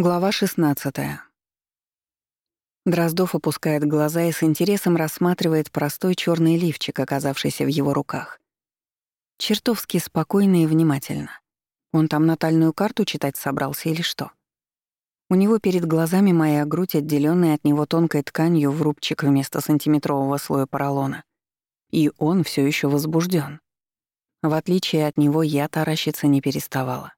Глава 16. Дроздов опускает глаза и с интересом рассматривает простой черный лифчик, оказавшийся в его руках. Чертовски спокойно и внимательно. Он там натальную карту читать собрался или что? У него перед глазами моя грудь, отделенная от него тонкой тканью в рубчик вместо сантиметрового слоя поролона. И он все еще возбужден. В отличие от него я таращиться не переставала.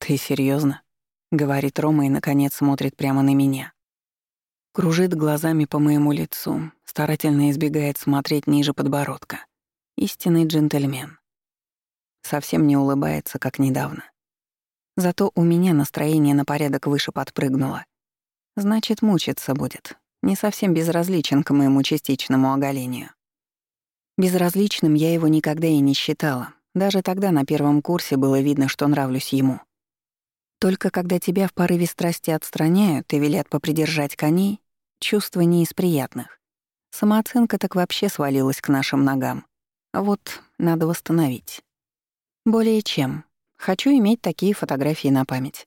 «Ты серьезно? — говорит Рома и, наконец, смотрит прямо на меня. Кружит глазами по моему лицу, старательно избегает смотреть ниже подбородка. Истинный джентльмен. Совсем не улыбается, как недавно. Зато у меня настроение на порядок выше подпрыгнуло. Значит, мучиться будет. Не совсем безразличен к моему частичному оголению. Безразличным я его никогда и не считала. Даже тогда на первом курсе было видно, что нравлюсь ему. Только когда тебя в порыве страсти отстраняют и велят попридержать коней, чувство не из приятных. Самооценка так вообще свалилась к нашим ногам. Вот надо восстановить. Более чем. Хочу иметь такие фотографии на память.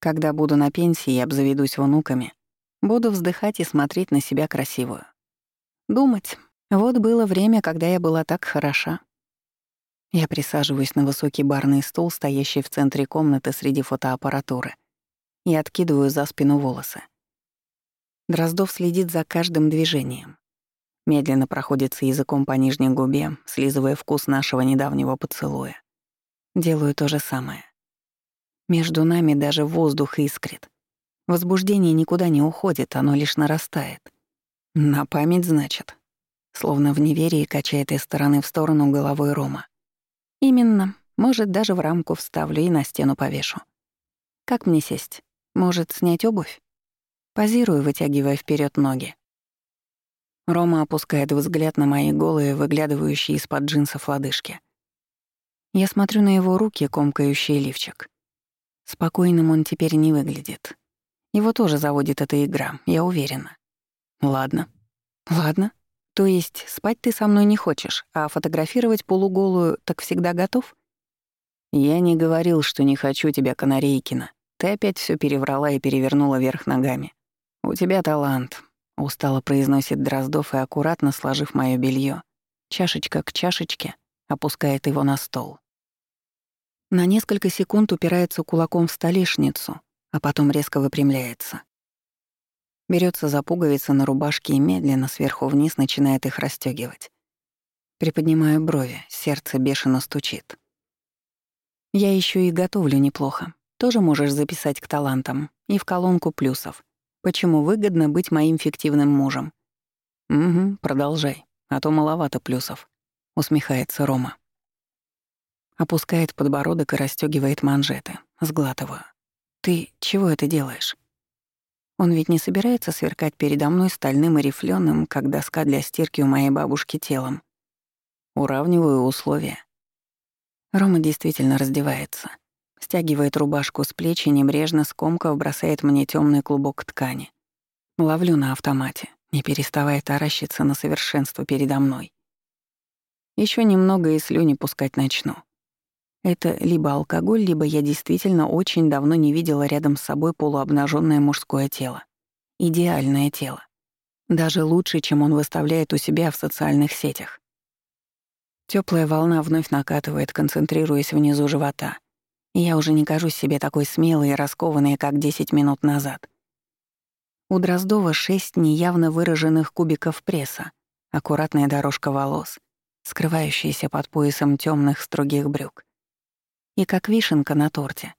Когда буду на пенсии и обзаведусь внуками, буду вздыхать и смотреть на себя красивую. Думать. Вот было время, когда я была так хороша. Я присаживаюсь на высокий барный стул, стоящий в центре комнаты среди фотоаппаратуры, и откидываю за спину волосы. Дроздов следит за каждым движением. Медленно проходится языком по нижней губе, слизывая вкус нашего недавнего поцелуя. Делаю то же самое. Между нами даже воздух искрит. Возбуждение никуда не уходит, оно лишь нарастает. На память, значит. Словно в неверии качает из стороны в сторону головой Рома. Именно. Может, даже в рамку вставлю и на стену повешу. Как мне сесть? Может, снять обувь? Позирую, вытягивая вперед ноги. Рома опускает взгляд на мои голые, выглядывающие из-под джинсов лодыжки. Я смотрю на его руки, комкающие лифчик. Спокойным он теперь не выглядит. Его тоже заводит эта игра, я уверена. Ладно. Ладно. То есть спать ты со мной не хочешь, а фотографировать полуголую так всегда готов? Я не говорил, что не хочу тебя, Канарейкина. Ты опять все переврала и перевернула вверх ногами. У тебя талант, устало произносит Дроздов и аккуратно сложив моё белье, чашечка к чашечке, опускает его на стол. На несколько секунд упирается кулаком в столешницу, а потом резко выпрямляется. Берется за пуговицы на рубашке и медленно сверху вниз начинает их расстегивать. Приподнимаю брови, сердце бешено стучит. Я еще и готовлю неплохо. Тоже можешь записать к талантам и в колонку плюсов. Почему выгодно быть моим фиктивным мужем? Угу, продолжай, а то маловато плюсов, усмехается Рома. Опускает подбородок и расстегивает манжеты. Сглатываю. Ты чего это делаешь? Он ведь не собирается сверкать передо мной стальным и рифлёным, как доска для стирки у моей бабушки телом. Уравниваю условия. Рома действительно раздевается. Стягивает рубашку с плеч и небрежно скомков бросает мне темный клубок ткани. Ловлю на автомате, не переставая таращиться на совершенство передо мной. Еще немного и слюни пускать начну. Это либо алкоголь, либо я действительно очень давно не видела рядом с собой полуобнаженное мужское тело. Идеальное тело. Даже лучше, чем он выставляет у себя в социальных сетях. Теплая волна вновь накатывает, концентрируясь внизу живота. Я уже не кажусь себе такой смелой и раскованной, как 10 минут назад. У Дроздова шесть неявно выраженных кубиков пресса, аккуратная дорожка волос, скрывающаяся под поясом темных строгих брюк и как вишенка на торте.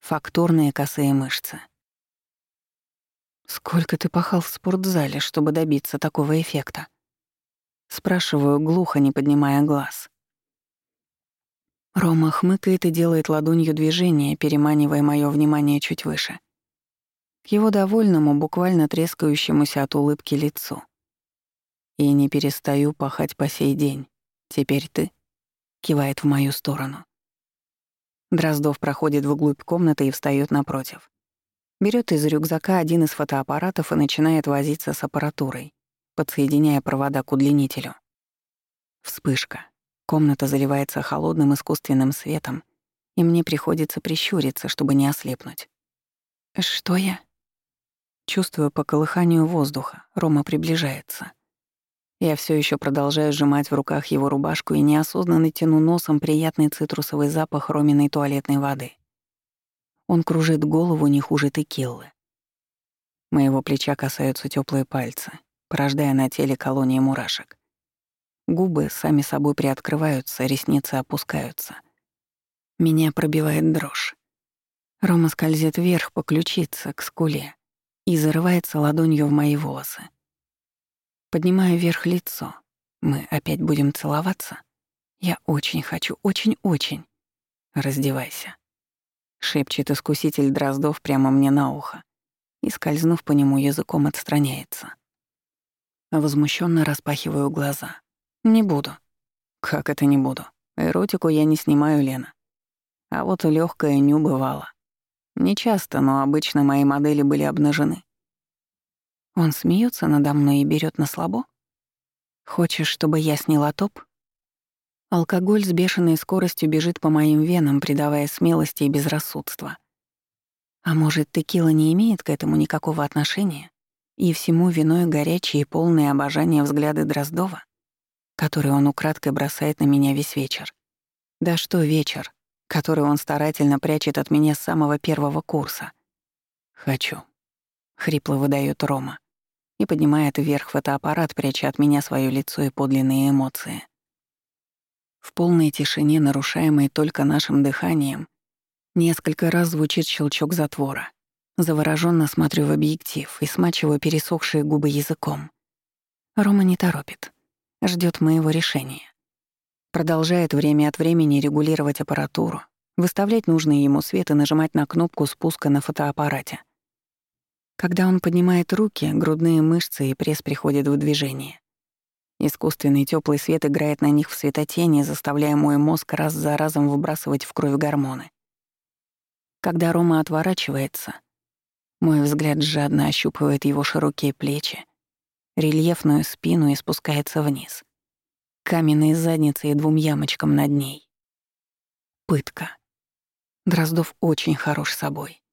Фактурные косые мышцы. «Сколько ты пахал в спортзале, чтобы добиться такого эффекта?» Спрашиваю глухо, не поднимая глаз. Рома хмыкает и делает ладонью движение, переманивая моё внимание чуть выше. К его довольному, буквально трескающемуся от улыбки лицу. «И не перестаю пахать по сей день. Теперь ты?» — кивает в мою сторону. Дроздов проходит вглубь комнаты и встаёт напротив. Берёт из рюкзака один из фотоаппаратов и начинает возиться с аппаратурой, подсоединяя провода к удлинителю. Вспышка. Комната заливается холодным искусственным светом, и мне приходится прищуриться, чтобы не ослепнуть. Что я? Чувствую по колыханию воздуха. Рома приближается. Я все еще продолжаю сжимать в руках его рубашку и неосознанно тяну носом приятный цитрусовый запах роминой туалетной воды. Он кружит голову не хуже текиллы. Моего плеча касаются теплые пальцы, порождая на теле колонии мурашек. Губы сами собой приоткрываются, ресницы опускаются. Меня пробивает дрожь. Рома скользит вверх по ключице, к скуле, и зарывается ладонью в мои волосы. Поднимаю вверх лицо. Мы опять будем целоваться? Я очень хочу, очень-очень. Раздевайся. Шепчет искуситель Дроздов прямо мне на ухо и, скользнув по нему языком, отстраняется. Возмущенно распахиваю глаза. Не буду. Как это не буду? Эротику я не снимаю, Лена. А вот легкое ню бывало. Не часто, но обычно мои модели были обнажены. Он смеется надо мной и берет на слабо? Хочешь, чтобы я сняла топ? Алкоголь с бешеной скоростью бежит по моим венам, придавая смелости и безрассудство. А может, текила не имеет к этому никакого отношения? И всему виной горячие и полные обожания взгляды Дроздова, которые он украдкой бросает на меня весь вечер. Да что вечер, который он старательно прячет от меня с самого первого курса. «Хочу», — хрипло выдаёт Рома и поднимает вверх фотоаппарат, пряча от меня свое лицо и подлинные эмоции. В полной тишине, нарушаемой только нашим дыханием, несколько раз звучит щелчок затвора. Завороженно смотрю в объектив и смачиваю пересохшие губы языком. Рома не торопит. ждет моего решения. Продолжает время от времени регулировать аппаратуру, выставлять нужный ему свет и нажимать на кнопку спуска на фотоаппарате — когда он поднимает руки, грудные мышцы и пресс приходят в движение. Искусственный теплый свет играет на них в светотени, заставляя мой мозг раз за разом выбрасывать в кровь гормоны. Когда Рома отворачивается, мой взгляд жадно ощупывает его широкие плечи, рельефную спину и спускается вниз. Каменные задницы и двум ямочкам над ней. Пытка. Дроздов очень хорош собой.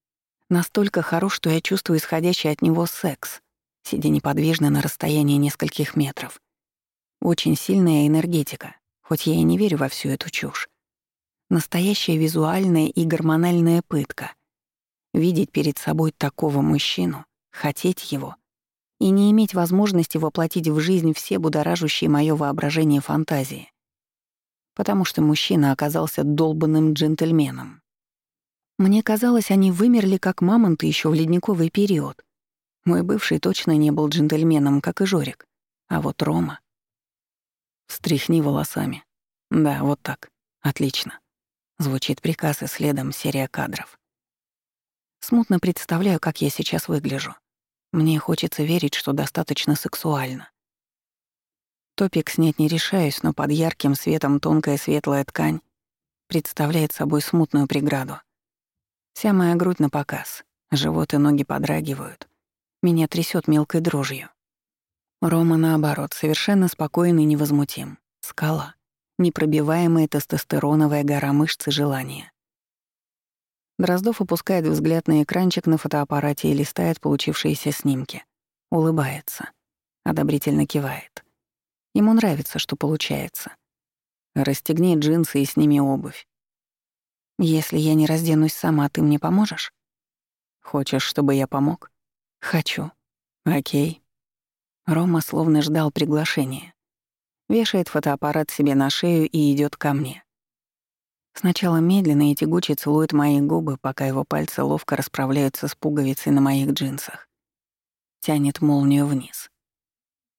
Настолько хорош, что я чувствую исходящий от него секс, сидя неподвижно на расстоянии нескольких метров. Очень сильная энергетика, хоть я и не верю во всю эту чушь. Настоящая визуальная и гормональная пытка. Видеть перед собой такого мужчину, хотеть его и не иметь возможности воплотить в жизнь все будоражащие моё воображение фантазии. Потому что мужчина оказался долбанным джентльменом. Мне казалось, они вымерли как мамонты еще в ледниковый период. Мой бывший точно не был джентльменом, как и Жорик. А вот Рома... «Встряхни волосами». «Да, вот так. Отлично». Звучит приказ и следом серия кадров. Смутно представляю, как я сейчас выгляжу. Мне хочется верить, что достаточно сексуально. Топик снять не решаюсь, но под ярким светом тонкая светлая ткань представляет собой смутную преграду. Вся моя грудь на показ, живот и ноги подрагивают. Меня трясет мелкой дрожью. Рома, наоборот, совершенно спокойный и невозмутим. Скала. Непробиваемая тестостероновая гора мышц и желания. Дроздов опускает взгляд на экранчик на фотоаппарате и листает получившиеся снимки. Улыбается. Одобрительно кивает. Ему нравится, что получается. Расстегни джинсы и сними обувь. Если я не разденусь сама, ты мне поможешь? Хочешь, чтобы я помог? Хочу. Окей. Рома словно ждал приглашения. Вешает фотоаппарат себе на шею и идет ко мне. Сначала медленно и тягуче целует мои губы, пока его пальцы ловко расправляются с пуговицей на моих джинсах. Тянет молнию вниз.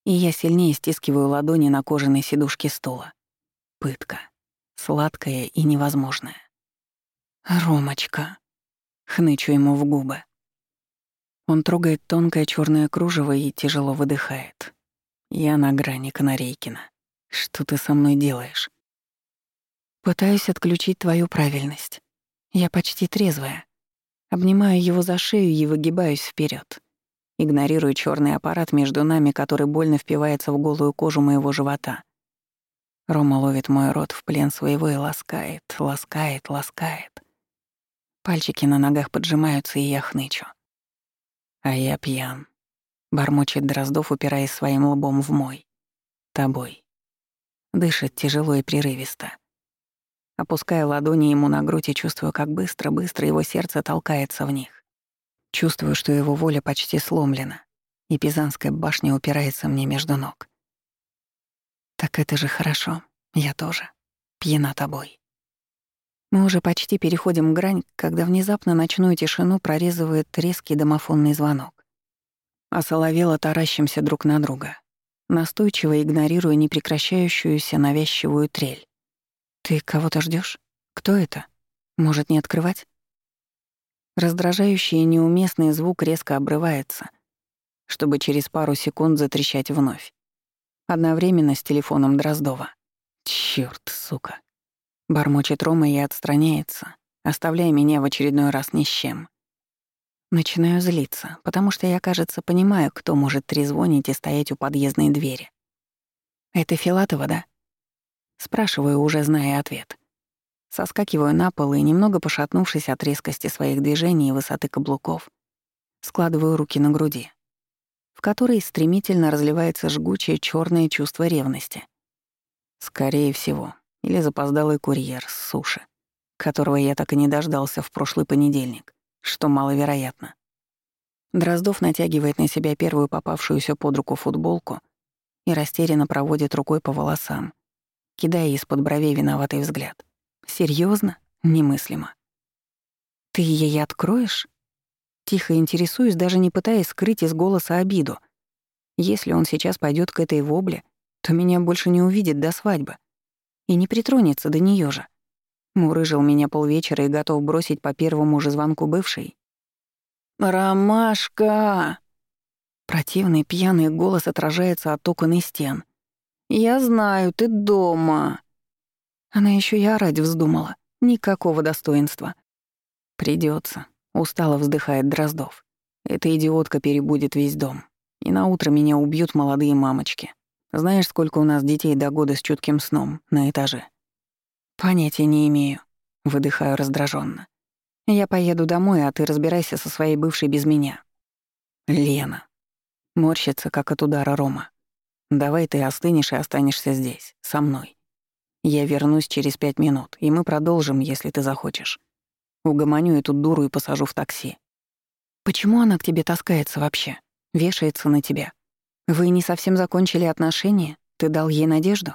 И я сильнее стискиваю ладони на кожаной сидушке стула. Пытка. Сладкая и невозможная. «Ромочка», — хнычу ему в губы. Он трогает тонкое черное кружево и тяжело выдыхает. Я на грани Канарейкина. Что ты со мной делаешь? Пытаюсь отключить твою правильность. Я почти трезвая. Обнимаю его за шею и выгибаюсь вперед. Игнорирую черный аппарат между нами, который больно впивается в голую кожу моего живота. Рома ловит мой рот в плен своего и ласкает, ласкает, ласкает. Пальчики на ногах поджимаются, и я хнычу. А я пьян. Бормочет Дроздов, упираясь своим лбом в мой. Тобой. Дышит тяжело и прерывисто. Опускаю ладони ему на грудь и чувствую, как быстро-быстро его сердце толкается в них. Чувствую, что его воля почти сломлена, и Пизанская башня упирается мне между ног. Так это же хорошо. Я тоже. Пьяна тобой. Мы уже почти переходим грань, когда внезапно ночную тишину прорезывает резкий домофонный звонок. А соловело таращимся друг на друга, настойчиво игнорируя непрекращающуюся навязчивую трель. «Ты кого-то ждешь? Кто это? Может, не открывать?» Раздражающий и неуместный звук резко обрывается, чтобы через пару секунд затрещать вновь. Одновременно с телефоном Дроздова. «Чёрт, сука!» Бормочет Рома и отстраняется, оставляя меня в очередной раз ни с чем. Начинаю злиться, потому что я, кажется, понимаю, кто может трезвонить и стоять у подъездной двери. «Это Филатова, да?» Спрашиваю, уже зная ответ. Соскакиваю на пол и, немного пошатнувшись от резкости своих движений и высоты каблуков, складываю руки на груди, в которой стремительно разливается жгучее черное чувство ревности. Скорее всего, или запоздалый курьер с суши, которого я так и не дождался в прошлый понедельник, что маловероятно. Дроздов натягивает на себя первую попавшуюся под руку футболку и растерянно проводит рукой по волосам, кидая из-под бровей виноватый взгляд. Серьезно? Немыслимо. «Ты ей откроешь?» Тихо интересуюсь, даже не пытаясь скрыть из голоса обиду. Если он сейчас пойдет к этой вобле, то меня больше не увидит до свадьбы и не притронется до нее же. Мурыжил меня полвечера и готов бросить по первому же звонку бывшей. «Ромашка!» Противный пьяный голос отражается от окон и стен. «Я знаю, ты дома!» Она еще и орать вздумала. Никакого достоинства. Придется. устало вздыхает Дроздов. Эта идиотка перебудет весь дом. И на утро меня убьют молодые мамочки. Знаешь, сколько у нас детей до года с чутким сном на этаже? Понятия не имею. Выдыхаю раздраженно. Я поеду домой, а ты разбирайся со своей бывшей без меня. Лена. Морщится, как от удара Рома. Давай ты остынешь и останешься здесь, со мной. Я вернусь через пять минут, и мы продолжим, если ты захочешь. Угомоню эту дуру и посажу в такси. Почему она к тебе таскается вообще? Вешается на тебя? Вы не совсем закончили отношения? Ты дал ей надежду?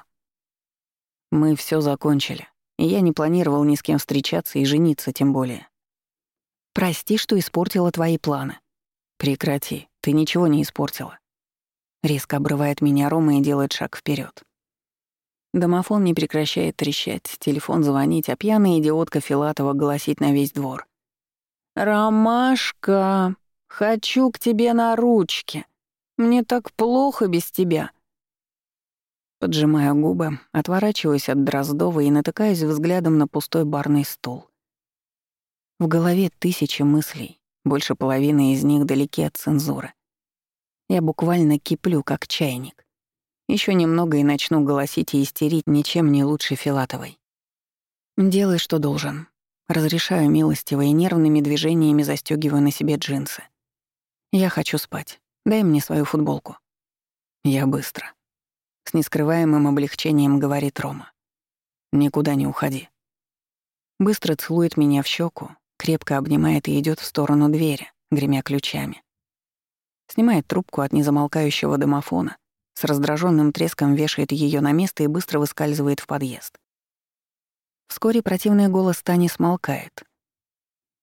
Мы все закончили. Я не планировал ни с кем встречаться и жениться тем более. Прости, что испортила твои планы. Прекрати, ты ничего не испортила. Резко обрывает меня Рома и делает шаг вперед. Домофон не прекращает трещать, телефон звонить, а пьяная идиотка Филатова голосить на весь двор. «Ромашка, хочу к тебе на ручке. Мне так плохо без тебя». Поджимая губы, отворачиваюсь от Дроздова и натыкаюсь взглядом на пустой барный стул. В голове тысячи мыслей, больше половины из них далеки от цензуры. Я буквально киплю, как чайник. Еще немного и начну голосить и истерить ничем не лучше Филатовой. Делай, что должен. Разрешаю милостиво и нервными движениями застегиваю на себе джинсы. Я хочу спать. Дай мне свою футболку». «Я быстро». С нескрываемым облегчением говорит Рома. «Никуда не уходи». Быстро целует меня в щеку, крепко обнимает и идет в сторону двери, гремя ключами. Снимает трубку от незамолкающего домофона, с раздраженным треском вешает ее на место и быстро выскальзывает в подъезд. Вскоре противный голос Тани смолкает.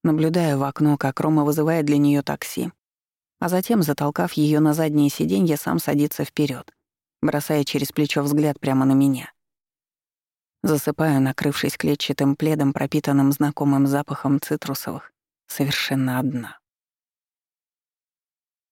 Наблюдая в окно, как Рома вызывает для нее такси, а затем, затолкав ее на заднее сиденье, сам садится вперед, бросая через плечо взгляд прямо на меня. Засыпаю, накрывшись клетчатым пледом, пропитанным знакомым запахом цитрусовых, совершенно одна.